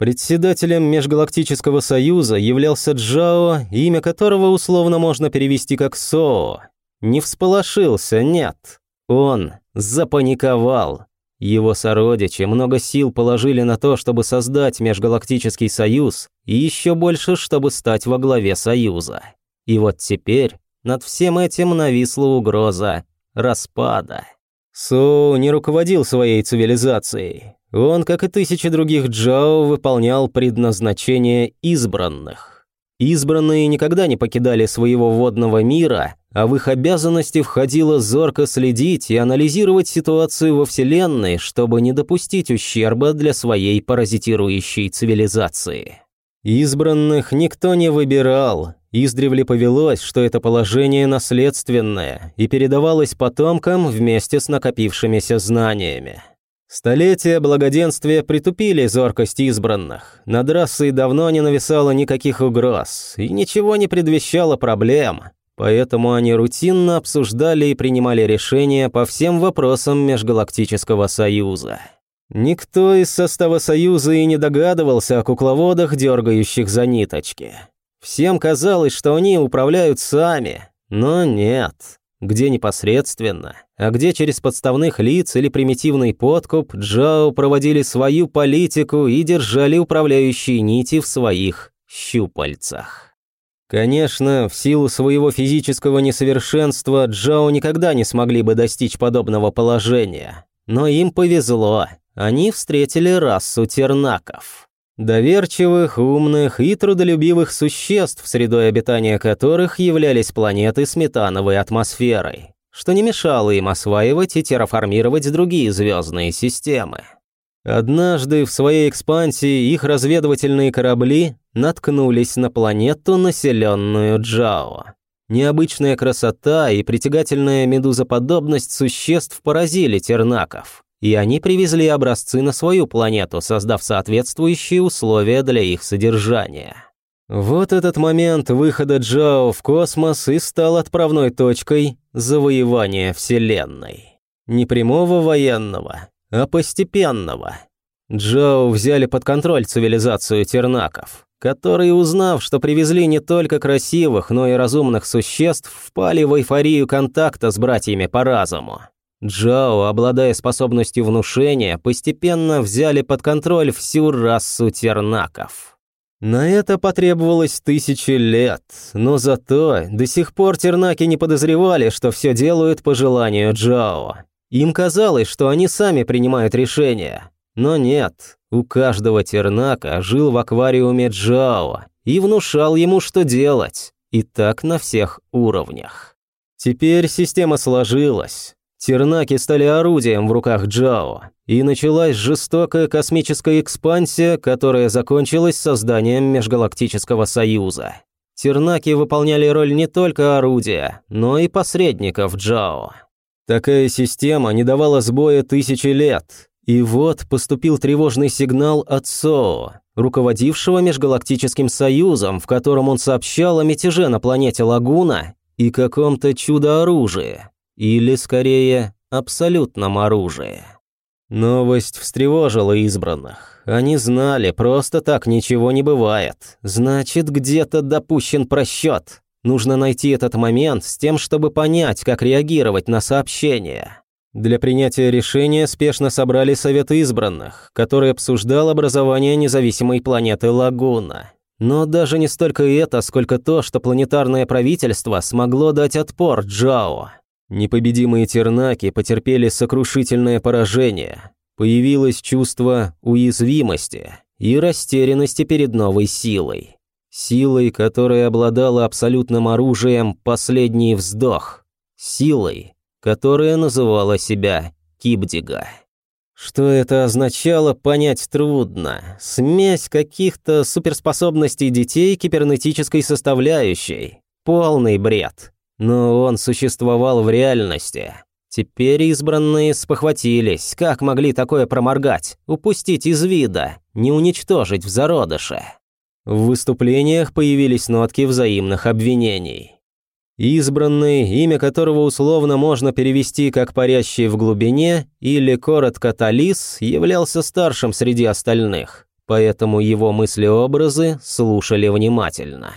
Председателем Межгалактического Союза являлся Джао, имя которого условно можно перевести как Соо. Не всполошился, нет. Он запаниковал. Его сородичи много сил положили на то, чтобы создать Межгалактический Союз, и еще больше, чтобы стать во главе Союза. И вот теперь над всем этим нависла угроза распада. Соу не руководил своей цивилизацией. Он, как и тысячи других Джао, выполнял предназначение избранных. Избранные никогда не покидали своего водного мира, а в их обязанности входило зорко следить и анализировать ситуацию во Вселенной, чтобы не допустить ущерба для своей паразитирующей цивилизации. Избранных никто не выбирал, издревле повелось, что это положение наследственное и передавалось потомкам вместе с накопившимися знаниями. Столетия благоденствия притупили зоркость избранных. Над расой давно не нависало никаких угроз, и ничего не предвещало проблем. Поэтому они рутинно обсуждали и принимали решения по всем вопросам Межгалактического Союза. Никто из состава Союза и не догадывался о кукловодах, дергающих за ниточки. Всем казалось, что они управляют сами, но нет где непосредственно, а где через подставных лиц или примитивный подкуп Джао проводили свою политику и держали управляющие нити в своих щупальцах. Конечно, в силу своего физического несовершенства Джао никогда не смогли бы достичь подобного положения, но им повезло, они встретили расу тернаков. Доверчивых, умных и трудолюбивых существ, средой обитания которых являлись планеты с метановой атмосферой, что не мешало им осваивать и терраформировать другие звездные системы. Однажды в своей экспансии их разведывательные корабли наткнулись на планету, населенную Джао. Необычная красота и притягательная медузоподобность существ поразили тернаков и они привезли образцы на свою планету, создав соответствующие условия для их содержания. Вот этот момент выхода Джао в космос и стал отправной точкой завоевания Вселенной. Не прямого военного, а постепенного. Джао взяли под контроль цивилизацию тернаков, которые, узнав, что привезли не только красивых, но и разумных существ, впали в эйфорию контакта с братьями по разуму. Джао, обладая способностью внушения, постепенно взяли под контроль всю расу тернаков. На это потребовалось тысячи лет, но зато до сих пор тернаки не подозревали, что все делают по желанию Джао. Им казалось, что они сами принимают решения. Но нет, у каждого тернака жил в аквариуме Джао и внушал ему, что делать. И так на всех уровнях. Теперь система сложилась. Тернаки стали орудием в руках Джао, и началась жестокая космическая экспансия, которая закончилась созданием Межгалактического Союза. Тернаки выполняли роль не только орудия, но и посредников Джао. Такая система не давала сбоя тысячи лет, и вот поступил тревожный сигнал от Соо, руководившего Межгалактическим Союзом, в котором он сообщал о мятеже на планете Лагуна и каком-то чудо-оружии. Или, скорее, абсолютном оружии. Новость встревожила избранных. Они знали, просто так ничего не бывает. Значит, где-то допущен просчет. Нужно найти этот момент с тем, чтобы понять, как реагировать на сообщение. Для принятия решения спешно собрали Совет избранных, который обсуждал образование независимой планеты Лагуна. Но даже не столько это, сколько то, что планетарное правительство смогло дать отпор Джао. Непобедимые тернаки потерпели сокрушительное поражение. Появилось чувство уязвимости и растерянности перед новой силой. Силой, которая обладала абсолютным оружием «Последний вздох». Силой, которая называла себя Кибдига. Что это означало, понять трудно. Смесь каких-то суперспособностей детей кибернетической составляющей. Полный бред. Но он существовал в реальности. Теперь избранные спохватились, как могли такое проморгать, упустить из вида, не уничтожить в зародыше. В выступлениях появились нотки взаимных обвинений. Избранный, имя которого условно можно перевести как «парящий в глубине» или коротко «Талис», являлся старшим среди остальных. поэтому его мыслеобразы слушали внимательно.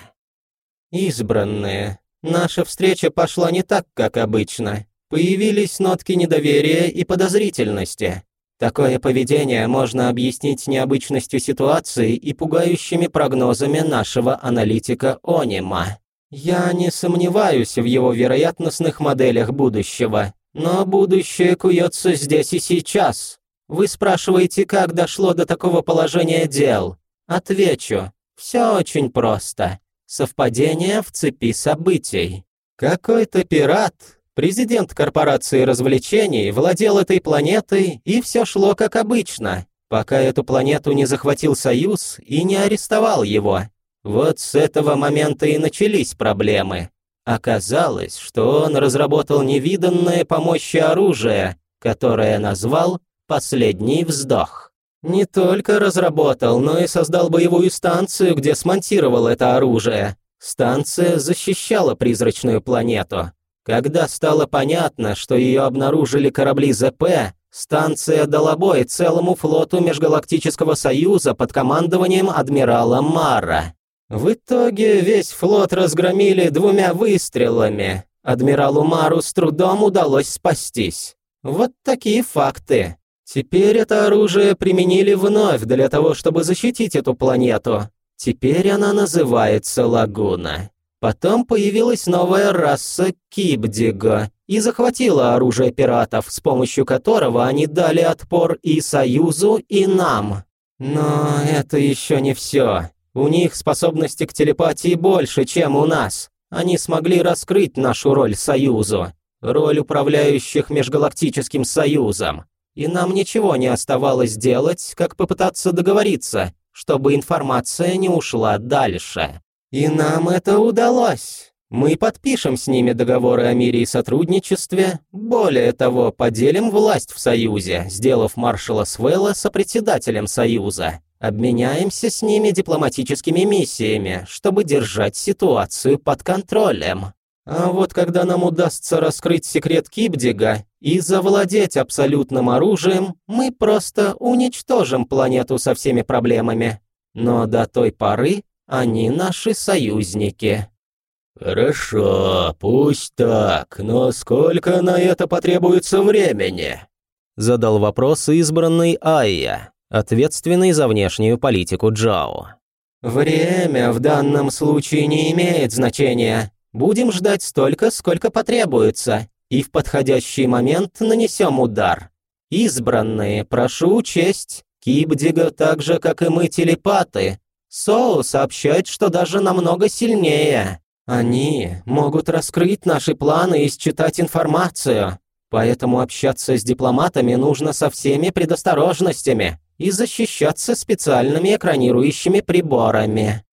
«Избранные, наша встреча пошла не так, как обычно. Появились нотки недоверия и подозрительности. Такое поведение можно объяснить необычностью ситуации и пугающими прогнозами нашего аналитика Онима. Я не сомневаюсь в его вероятностных моделях будущего, но будущее куется здесь и сейчас. Вы спрашиваете, как дошло до такого положения дел? Отвечу. Все очень просто. Совпадение в цепи событий. Какой-то пират, президент корпорации развлечений, владел этой планетой, и все шло как обычно, пока эту планету не захватил Союз и не арестовал его. Вот с этого момента и начались проблемы. Оказалось, что он разработал невиданное по мощи оружие, которое назвал «Последний вздох». Не только разработал, но и создал боевую станцию, где смонтировал это оружие. Станция защищала призрачную планету. Когда стало понятно, что ее обнаружили корабли ЗП, станция дала бой целому флоту Межгалактического Союза под командованием адмирала Мара. В итоге весь флот разгромили двумя выстрелами. Адмиралу Мару с трудом удалось спастись. Вот такие факты. Теперь это оружие применили вновь для того, чтобы защитить эту планету. Теперь она называется Лагуна. Потом появилась новая раса Кибдиго и захватила оружие пиратов, с помощью которого они дали отпор и Союзу, и нам. Но это еще не все. У них способности к телепатии больше, чем у нас. Они смогли раскрыть нашу роль Союзу, роль управляющих Межгалактическим Союзом. И нам ничего не оставалось делать, как попытаться договориться, чтобы информация не ушла дальше. И нам это удалось. Мы подпишем с ними договоры о мире и сотрудничестве. Более того, поделим власть в Союзе, сделав маршала Свелла сопредседателем Союза. Обменяемся с ними дипломатическими миссиями, чтобы держать ситуацию под контролем. А вот когда нам удастся раскрыть секрет Кибдига и завладеть абсолютным оружием, мы просто уничтожим планету со всеми проблемами. Но до той поры они наши союзники. «Хорошо, пусть так, но сколько на это потребуется времени?» Задал вопрос избранный Айя ответственный за внешнюю политику Джао. «Время в данном случае не имеет значения. Будем ждать столько, сколько потребуется, и в подходящий момент нанесем удар. Избранные, прошу учесть, Кибдига так же, как и мы, телепаты. Соу сообщает, что даже намного сильнее. Они могут раскрыть наши планы и считать информацию. Поэтому общаться с дипломатами нужно со всеми предосторожностями и защищаться специальными экранирующими приборами.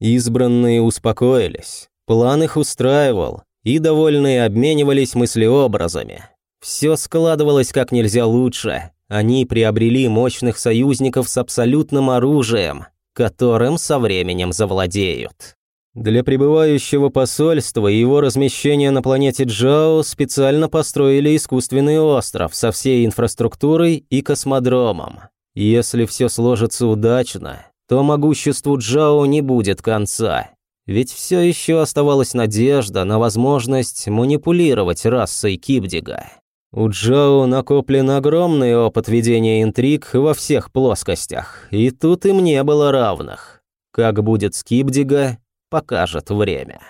Избранные успокоились, план их устраивал, и довольные обменивались мыслеобразами. Все складывалось как нельзя лучше. Они приобрели мощных союзников с абсолютным оружием, которым со временем завладеют. Для прибывающего посольства и его размещения на планете Джао специально построили искусственный остров со всей инфраструктурой и космодромом. Если все сложится удачно, то могуществу Джао не будет конца. Ведь все еще оставалась надежда на возможность манипулировать расой Кибдига. У Джао накоплен огромный опыт ведения интриг во всех плоскостях, и тут им не было равных. Как будет с Кибдига, покажет время.